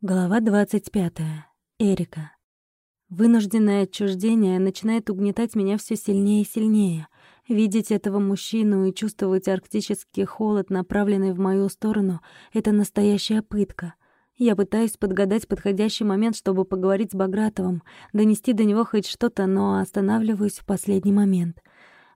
Глава 25. Эрика. Вынужденное отчуждение начинает угнетать меня все сильнее и сильнее. Видеть этого мужчину и чувствовать арктический холод, направленный в мою сторону, — это настоящая пытка. Я пытаюсь подгадать подходящий момент, чтобы поговорить с Багратовым, донести до него хоть что-то, но останавливаюсь в последний момент.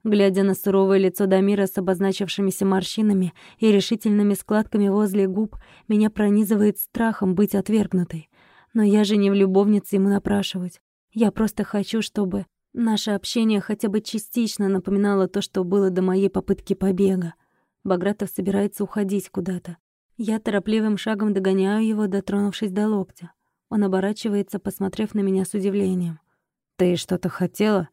Глядя на суровое лицо Дамира с обозначившимися морщинами и решительными складками возле губ, меня пронизывает страхом быть отвергнутой. Но я же не в любовнице ему напрашивать. Я просто хочу, чтобы наше общение хотя бы частично напоминало то, что было до моей попытки побега. Багратов собирается уходить куда-то. Я торопливым шагом догоняю его, дотронувшись до локтя. Он оборачивается, посмотрев на меня с удивлением. «Ты что-то хотела?»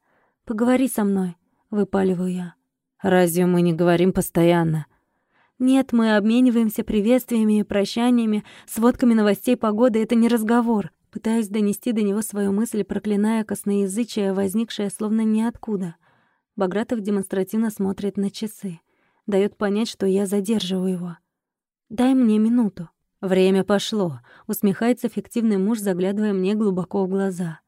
«Поговори со мной». — выпаливаю я. «Разве мы не говорим постоянно?» «Нет, мы обмениваемся приветствиями и прощаниями, сводками новостей погоды. Это не разговор». Пытаюсь донести до него свою мысль, проклиная косноязычие, возникшее словно ниоткуда. Багратов демонстративно смотрит на часы. Дает понять, что я задерживаю его. «Дай мне минуту». «Время пошло», — усмехается фиктивный муж, заглядывая мне глубоко в глаза.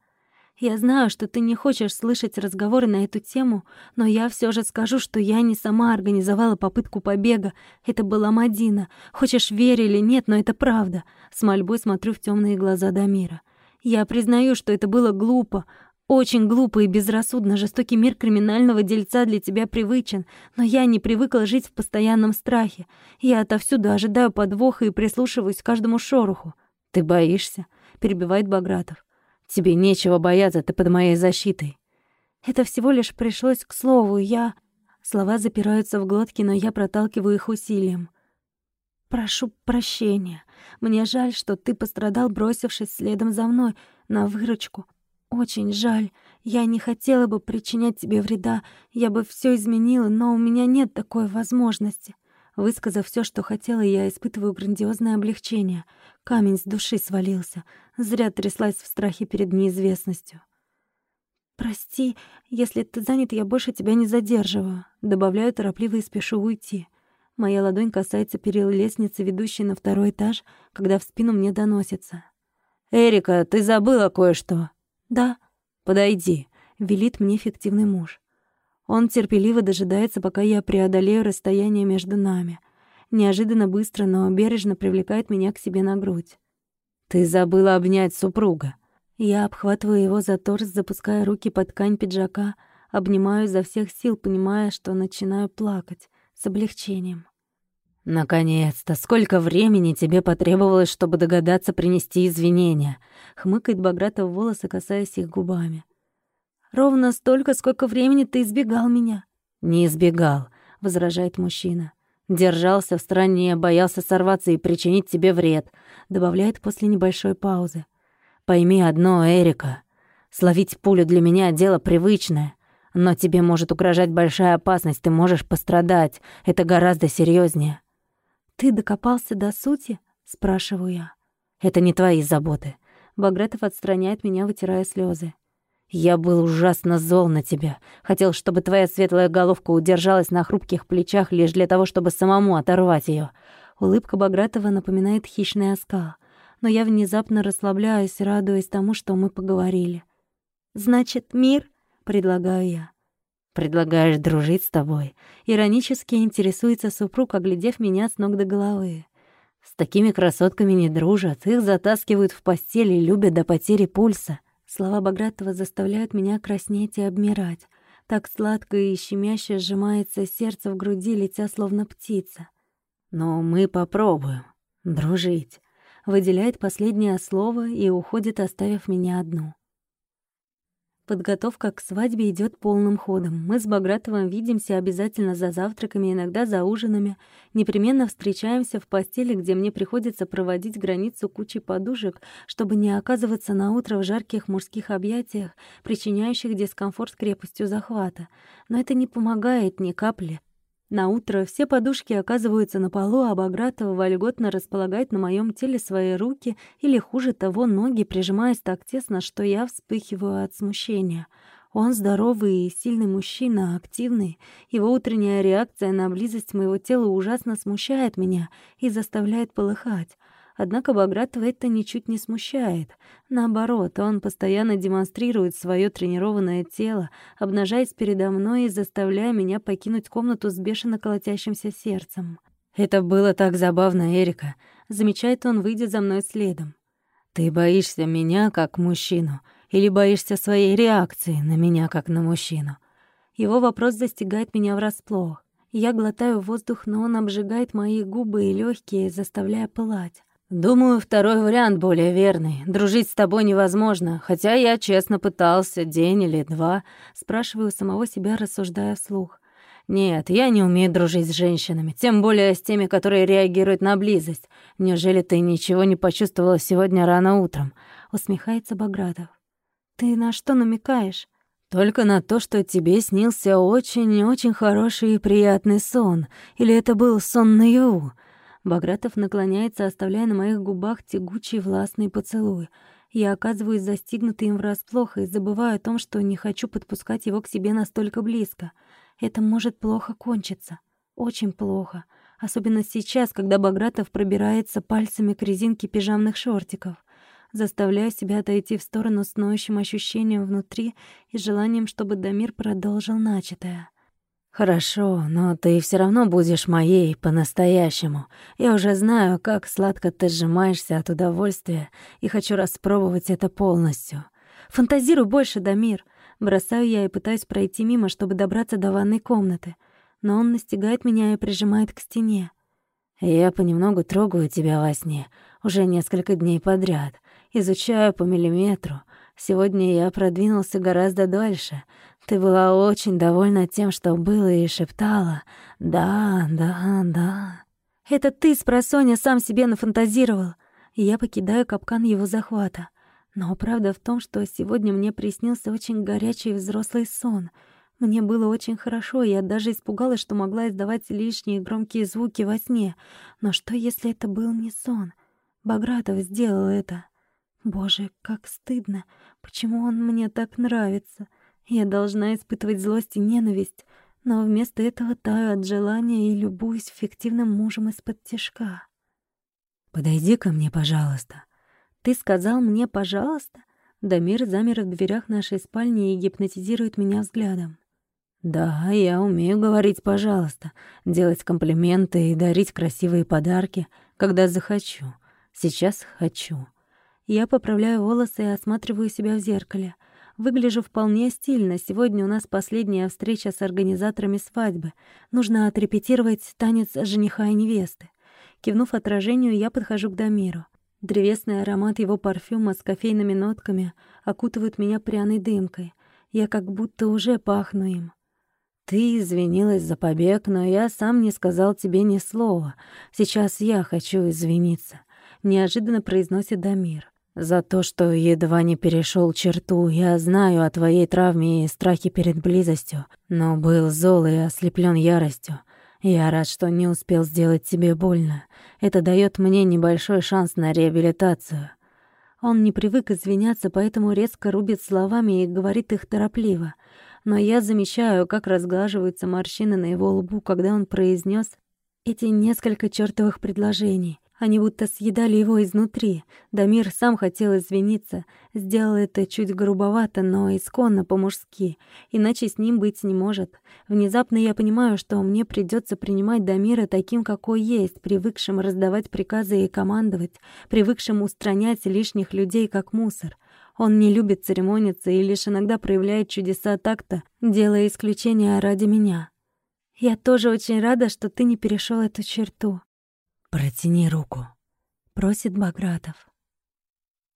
Я знаю, что ты не хочешь слышать разговоры на эту тему, но я все же скажу, что я не сама организовала попытку побега. Это была Мадина. Хочешь верь или нет, но это правда. С мольбой смотрю в темные глаза Дамира. Я признаю, что это было глупо, очень глупо и безрассудно. Жестокий мир криминального дельца для тебя привычен, но я не привыкла жить в постоянном страхе. Я отовсюду ожидаю подвоха и прислушиваюсь к каждому шороху. «Ты боишься?» — перебивает Багратов. Тебе нечего бояться, ты под моей защитой. Это всего лишь пришлось к слову. Я... Слова запираются в глотке, но я проталкиваю их усилием. Прошу прощения. Мне жаль, что ты пострадал, бросившись следом за мной на выручку. Очень жаль. Я не хотела бы причинять тебе вреда. Я бы все изменила, но у меня нет такой возможности. Высказав все, что хотела, я испытываю грандиозное облегчение. Камень с души свалился. Зря тряслась в страхе перед неизвестностью. «Прости, если ты занят, я больше тебя не задерживаю», — добавляю торопливо и спешу уйти. Моя ладонь касается перил лестницы, ведущей на второй этаж, когда в спину мне доносится. «Эрика, ты забыла кое-что?» «Да». «Подойди», — велит мне фиктивный муж. Он терпеливо дожидается, пока я преодолею расстояние между нами. Неожиданно быстро, но бережно привлекает меня к себе на грудь. «Ты забыла обнять супруга». Я обхватываю его за торс, запуская руки под ткань пиджака, обнимаю изо всех сил, понимая, что начинаю плакать с облегчением. «Наконец-то! Сколько времени тебе потребовалось, чтобы догадаться принести извинения?» — хмыкает Багратов волосы, касаясь их губами. Ровно столько, сколько времени ты избегал меня». «Не избегал», — возражает мужчина. «Держался в стороне, боялся сорваться и причинить тебе вред», — добавляет после небольшой паузы. «Пойми одно, Эрика. Словить пулю для меня — дело привычное. Но тебе может угрожать большая опасность, ты можешь пострадать. Это гораздо серьезнее. «Ты докопался до сути?» — спрашиваю я. «Это не твои заботы». Багратов отстраняет меня, вытирая слезы. Я был ужасно зол на тебя. Хотел, чтобы твоя светлая головка удержалась на хрупких плечах лишь для того, чтобы самому оторвать ее. Улыбка Багратова напоминает хищный оскал. Но я внезапно расслабляюсь, радуясь тому, что мы поговорили. «Значит, мир?» — предлагаю я. «Предлагаешь дружить с тобой?» Иронически интересуется супруг, оглядев меня с ног до головы. «С такими красотками не дружат, их затаскивают в постели любят до потери пульса». Слова Багратова заставляют меня краснеть и обмирать. Так сладко и щемяще сжимается сердце в груди, летя словно птица. «Но мы попробуем дружить», — выделяет последнее слово и уходит, оставив меня одну. Подготовка к свадьбе идет полным ходом. Мы с Багратовым видимся обязательно за завтраками, иногда за ужинами. Непременно встречаемся в постели, где мне приходится проводить границу кучи подушек, чтобы не оказываться на утро в жарких мужских объятиях, причиняющих дискомфорт крепостью захвата. Но это не помогает ни капли. На утро все подушки оказываются на полу, а Багратов вольготно располагает на моем теле свои руки или, хуже того, ноги, прижимаясь так тесно, что я вспыхиваю от смущения. Он здоровый и сильный мужчина, активный. Его утренняя реакция на близость моего тела ужасно смущает меня и заставляет полыхать. Однако Багратова это ничуть не смущает. Наоборот, он постоянно демонстрирует свое тренированное тело, обнажаясь передо мной и заставляя меня покинуть комнату с бешено колотящимся сердцем. «Это было так забавно, Эрика», — замечает он, выйдя за мной следом. «Ты боишься меня как мужчину или боишься своей реакции на меня как на мужчину?» Его вопрос застигает меня врасплох. Я глотаю воздух, но он обжигает мои губы и легкие, заставляя пылать. «Думаю, второй вариант более верный. Дружить с тобой невозможно, хотя я честно пытался день или два». Спрашиваю самого себя, рассуждая вслух. «Нет, я не умею дружить с женщинами, тем более с теми, которые реагируют на близость. Неужели ты ничего не почувствовала сегодня рано утром?» Усмехается Багратов. «Ты на что намекаешь?» Только на то, что тебе снился очень-очень хороший и приятный сон. Или это был сон наяву?» Багратов наклоняется, оставляя на моих губах тягучий властный поцелуй. Я оказываюсь застигнутой им врасплох и забываю о том, что не хочу подпускать его к себе настолько близко. Это может плохо кончиться. Очень плохо. Особенно сейчас, когда Багратов пробирается пальцами к резинке пижамных шортиков заставляя себя отойти в сторону с ноющим ощущением внутри и желанием, чтобы Дамир продолжил начатое. «Хорошо, но ты все равно будешь моей по-настоящему. Я уже знаю, как сладко ты сжимаешься от удовольствия, и хочу распробовать это полностью. Фантазируй больше, Дамир!» Бросаю я и пытаюсь пройти мимо, чтобы добраться до ванной комнаты. Но он настигает меня и прижимает к стене. «Я понемногу трогаю тебя во сне, уже несколько дней подряд. Изучаю по миллиметру. Сегодня я продвинулся гораздо дольше. Ты была очень довольна тем, что было, и шептала «Да, да, да». «Это ты, спросонья, сам себе нафантазировал». Я покидаю капкан его захвата. Но правда в том, что сегодня мне приснился очень горячий взрослый сон. Мне было очень хорошо, я даже испугалась, что могла издавать лишние громкие звуки во сне. Но что, если это был не сон? Багратов сделал это. Боже, как стыдно. Почему он мне так нравится? Я должна испытывать злость и ненависть, но вместо этого таю от желания и любуюсь фиктивным мужем из-под тишка. «Подойди ко мне, пожалуйста». «Ты сказал мне «пожалуйста»?» Дамир замер в дверях нашей спальни и гипнотизирует меня взглядом. «Да, я умею говорить «пожалуйста», делать комплименты и дарить красивые подарки, когда захочу. Сейчас хочу. Я поправляю волосы и осматриваю себя в зеркале. Выгляжу вполне стильно. Сегодня у нас последняя встреча с организаторами свадьбы. Нужно отрепетировать танец жениха и невесты. Кивнув отражению, я подхожу к Дамиру. Древесный аромат его парфюма с кофейными нотками окутывает меня пряной дымкой. Я как будто уже пахну им. «Ты извинилась за побег, но я сам не сказал тебе ни слова. Сейчас я хочу извиниться», — неожиданно произносит Дамир. За то, что едва не перешел черту, я знаю о твоей травме и страхе перед близостью, но был зол и ослеплен яростью. Я рад, что не успел сделать тебе больно. Это дает мне небольшой шанс на реабилитацию. Он не привык извиняться, поэтому резко рубит словами и говорит их торопливо. Но я замечаю, как разглаживаются морщины на его лбу, когда он произнес эти несколько чертовых предложений. Они будто съедали его изнутри. Дамир сам хотел извиниться. Сделал это чуть грубовато, но исконно по-мужски. Иначе с ним быть не может. Внезапно я понимаю, что мне придется принимать Дамира таким, какой есть, привыкшим раздавать приказы и командовать, привыкшим устранять лишних людей, как мусор. Он не любит церемониться и лишь иногда проявляет чудеса такта, делая исключения ради меня. Я тоже очень рада, что ты не перешел эту черту. «Протяни руку», — просит Багратов.